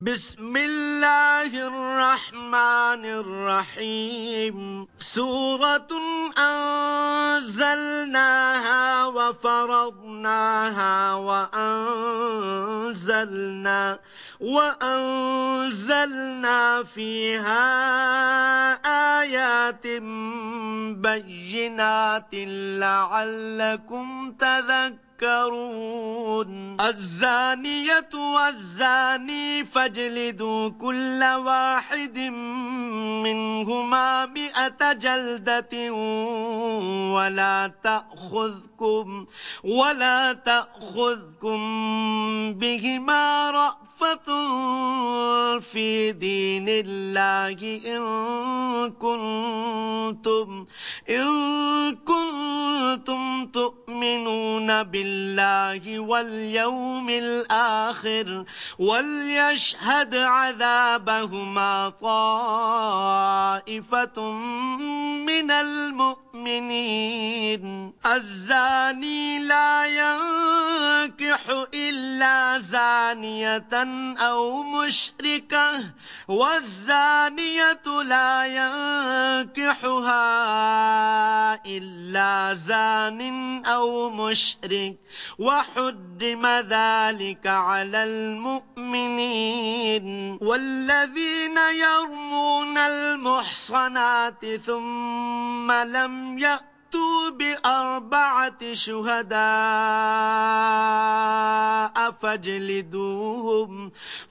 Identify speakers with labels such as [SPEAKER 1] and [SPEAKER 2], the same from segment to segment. [SPEAKER 1] بسم الله الرحمن الرحيم سورة أنزلناها وفرضناها وأنزلنا وأنزلنا فيها آيات بينات لعلكم تذكرون تذكرون الزانية والزاني فاجلدوا كل واحد منهما مئة جلدة ولا تأخذكم ولا تأخذكم بهما رأفة في دين الله إن كنتم إن كنتم يؤمنون بالله واليوم الآخر وليشهد عذابهما طائفة من المؤمنين الزاني لا ينكح تنكح إلا زانية أو مشركة والزانية لا ينكحها إلا زان أو مشرك وحدم ذلك على المؤمنين والذين يرمون المحصنات ثم لم يأتوا فأتوا بأربعة شهداء فاجلدوهم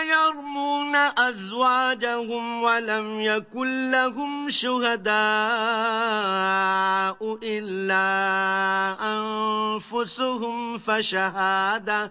[SPEAKER 1] يرمون أزواجهم ولم يكن لهم شهداء إلا أنفسهم فشهادة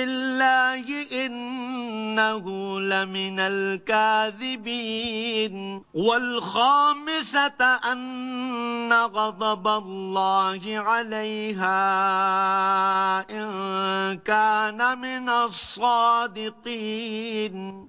[SPEAKER 1] بالله إنه لمن الكاذبين والخامسة أن غضب الله عليها إن كان من الصادقين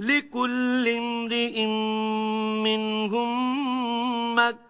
[SPEAKER 1] لكل امرئ منهم مكتب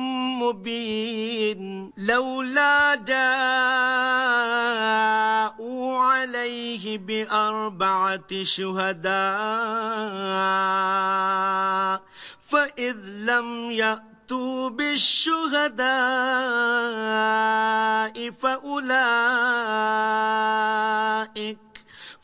[SPEAKER 1] مبين لولا جاءوا عليه بأربعة شهداء فإذ لم يأتوا بالشهداء فأولئك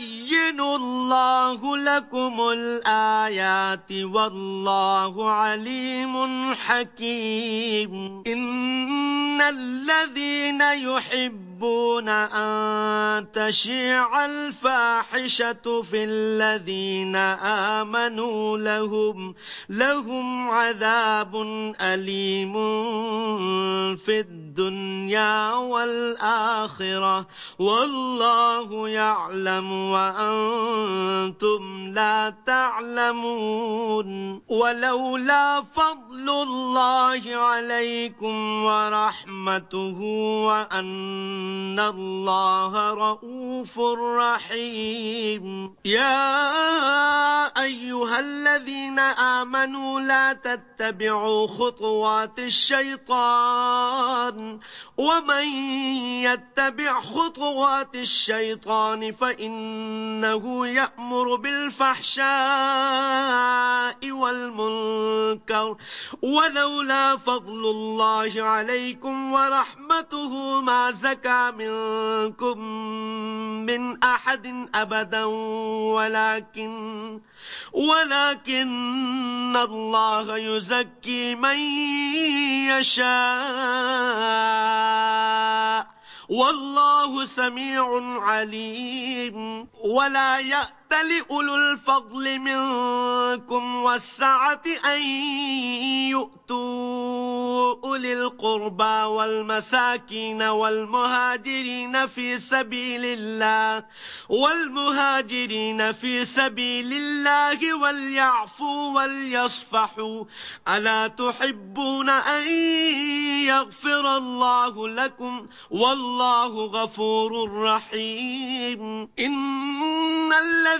[SPEAKER 1] يبين الله لكم الآيات والله عليم حكيم إن الذين يحبون أن تشيع الفاحشة في الذين آمنوا لهم لهم عذاب أليم في الدنيا والآخرة والله يعلم وأنتم لا تعلمون ولولا فضل الله عليكم ورحمته وأن الله رؤوف رحيم يا أيها الذين آمنوا لا تتبعوا خطوات الشيطان ومن يتبع خطوات الشيطان فإن إنه يأمر بالفحشاء والمنكر ولولا فضل الله عليكم ورحمته ما زكى منكم من أحد أبدا ولكن ولكن الله يزكي من يشاء والله سميع عليم ولا يأتي يَسْتَلِ أُولُو الْفَضْلِ مِنْكُمْ وَالسَّعَةِ أَنْ يُؤْتُوا أُولِي الْقُرْبَى وَالْمَسَاكِينَ وَالْمُهَاجِرِينَ فِي سَبِيلِ اللَّهِ وَالْمُهَاجِرِينَ فِي سَبِيلِ اللَّهِ وَلْيَعْفُوا وَلْيَصْفَحُوا أَلَا تُحِبُّونَ أَنْ يَغْفِرَ اللَّهُ لَكُمْ وَاللَّهُ غَفُورٌ رَحِيمٌ إِنَّ الَّذِينَ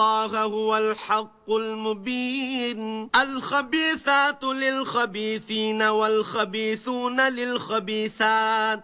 [SPEAKER 1] الله هو الحق المبين الخبيثات للخبيثين والخبيثون للخبيثات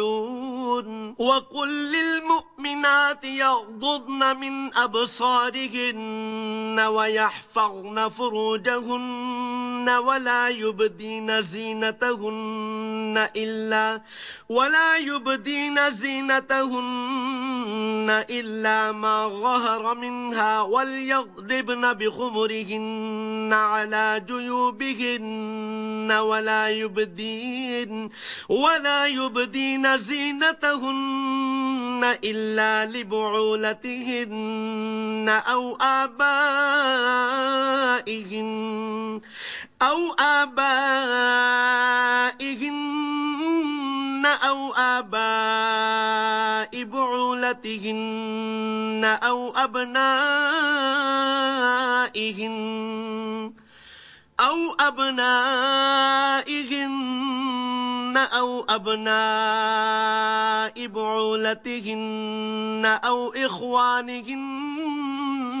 [SPEAKER 1] وقل للمؤمنات يغضضن من أبصارهن ويحفظن فروجهن ولا يبدين زينتهن إلا ولا يبدين زينتهن إلا ما ظهر منها وليضربن بخمرهن على جيوبهن ولا يبدين ولا يبدين زينتهن إلا لبعولتهن أو آبائهن أو آبائهن أو آباء بعولتهن أو أبنائهن أو أبنائهن أو أبناء بعولتهن أو إخوانهن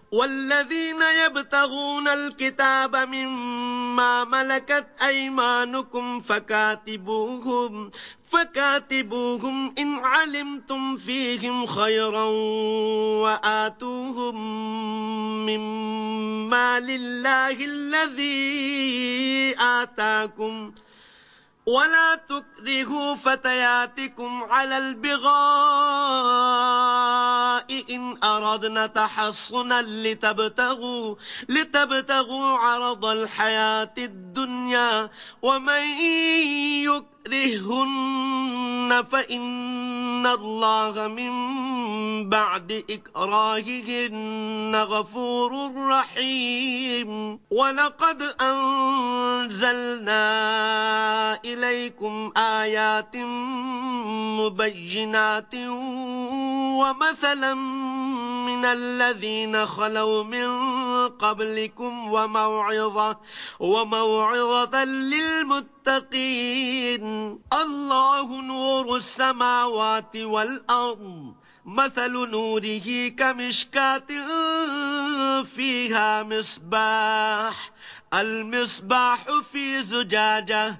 [SPEAKER 1] والذين يبتغون الكتاب مما ملكت أيمانكم فكاتبوهم فكاتبوهم إن علمتم فيهم خيرا وآتوهم مما لله الذي آتاكم ۖ ولا تكرهوا فتياتكم على البغاء إن أردنا تحصنا لتبتغوا, لتبتغوا عرض الحياة الدنيا ومن يكره تكرههن فإن الله من بعد إكراههن غفور رحيم ولقد أنزلنا إليكم آيات مبينات ومثلا من الذين خلوا من قبلكم وموعظة, وموعظة للمتقين المتقين الله نور السماوات والأرض مثل نوره كمشكاة فيها مصباح المصباح في زجاجة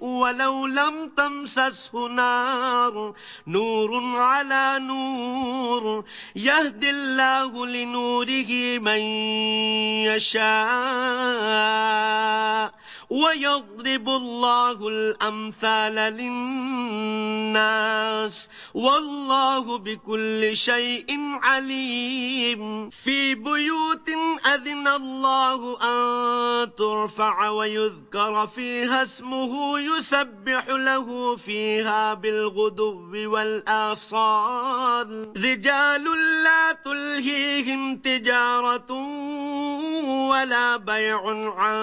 [SPEAKER 1] ولو لم تمسسه نار نور على نور يهدي الله لنوره من يشاء ويضرب الله الأمثال للناس والله بكل شيء عليم في بيوت أذن الله أن ترفع ويذكر فيها اسمه يسبح له فيها بالغدو والآصال رجال لا تلهيهم تجارة ولا بيع عن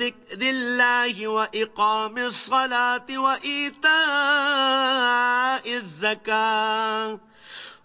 [SPEAKER 1] ذكر ذكر الله وإقام الصلاة وإيتاء الزكاة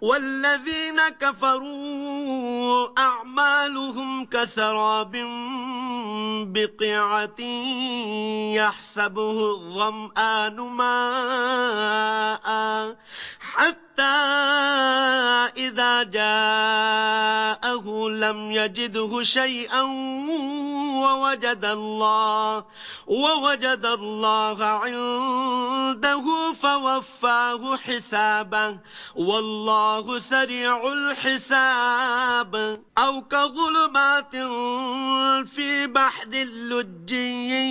[SPEAKER 1] والذين كفروا أعمالهم كسراب بقعة يحسبه الظمآن ماء حتى إذا جاءه لم يجده شيئا ووجد الله ووجد الله عنده فوفاه حسابه والله سريع الحساب أو كظلمات في بحر اللجي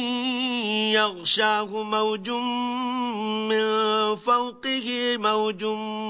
[SPEAKER 1] يغشاه موج من فوقه موج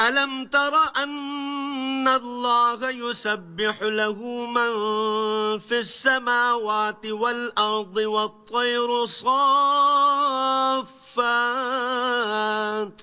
[SPEAKER 1] ألم تر أن الله يسبح له من في السماوات والأرض والطير صافات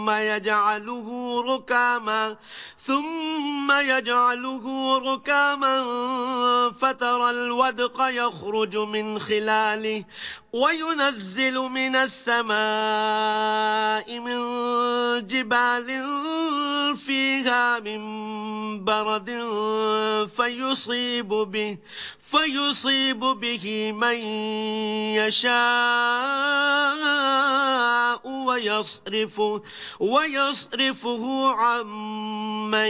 [SPEAKER 1] ثم يجعله ركاما ثم يجعله ركاما فترى الودق يخرج من خلاله وينزل من السماء من جبال فيها من برد فيصيب به فيصيب به من يشاء ويصرفه, ويصرفه عن من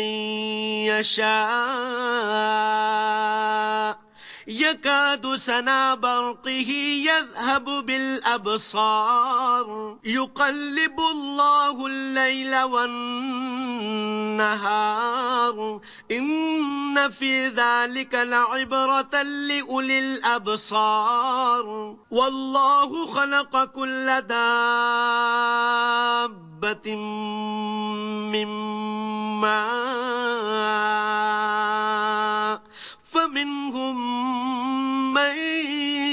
[SPEAKER 1] يشاء يكاد سنا برقه يذهب بالأبصار يقلب الله الليل والنهار أكبر إن في ذلك لعبرة لأولي الأبصار والله خلق كل دابة مما فمنهم من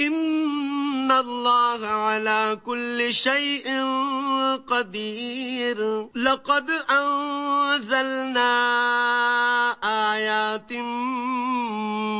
[SPEAKER 1] إن الله على كل شيء قدير لقد أنزلنا آيات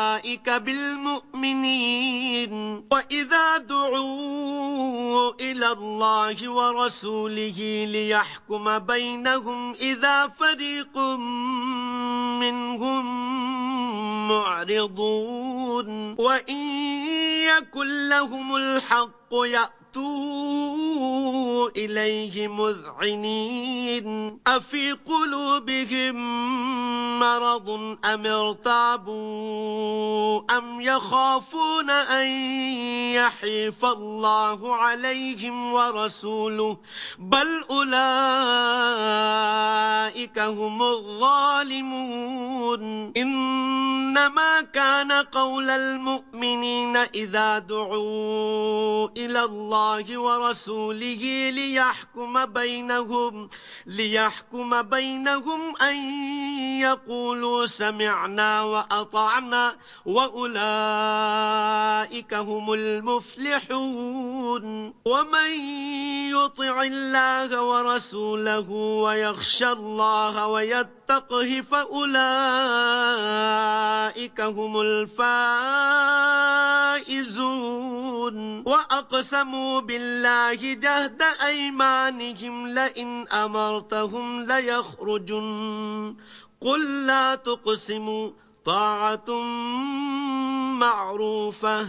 [SPEAKER 1] أولئك بالمؤمنين وإذا دعوا إلى الله ورسوله ليحكم بينهم إذا فريق منهم معرضون وإن يكن لهم الحق يأتون إليه مذعنين أفي قلوبهم مرض أم ارتابوا أم يخافون أن يحيف الله عليهم ورسوله بل أولئك هم الظالمون إنما كان قول المؤمنين إذا دعوا إلى الله ورسوله ليحكم بينهم ليحكم بينهم أن يقولوا سمعنا وأطعنا وأولئك هم المفلحون ومن يطع الله ورسوله ويخشى الله ويتقه فأولئك هم الفائزون وأقسموا بالله جهد أيمانهم لئن أمرتهم ليخرجن قل لا تقسموا طاعة معروفة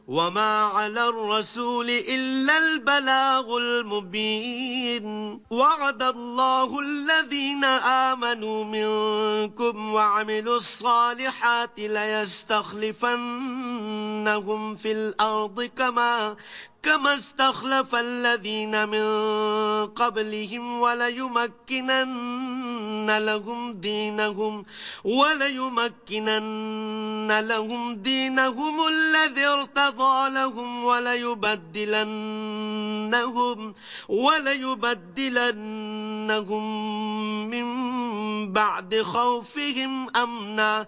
[SPEAKER 1] وما على الرسول إلا البلاغ المبين وعد الله الذين آمنوا منكم وعملوا الصالحات ليستخلفنهم في الأرض كما كما استخلف الذين من قبلهم وليمكنن لهم دينهم وليمكنن لهم دينهم الذي ارتضى لهم وليبدلنهم وليبدلنهم من بعد خوفهم أمنا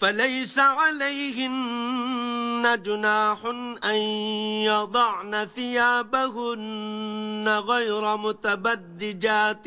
[SPEAKER 1] فليس عليهن جناح أن يضعن ثيابهن غير متبدجات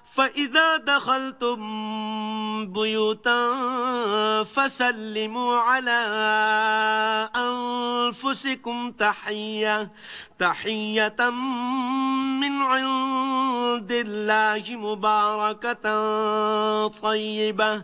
[SPEAKER 1] فإذا دخلتم بيوتا فسلموا على أنفسكم تحية تحية من عند الله مباركة طيبة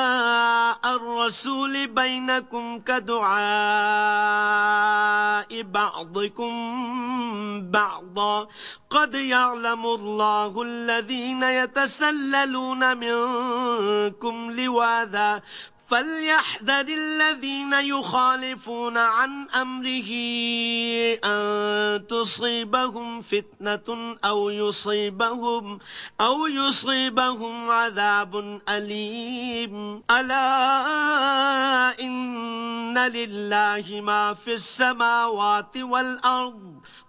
[SPEAKER 1] الرسول بينكم كدعاء بعضكم بعضا قد يعلم الله الذين يتسللون منكم لواذا فليحذر الذين يخالفون عن أمره أن تصيبهم فتنة أو يصيبهم أو يصيبهم عذاب أليم ألا إن لله ما في السماوات والأرض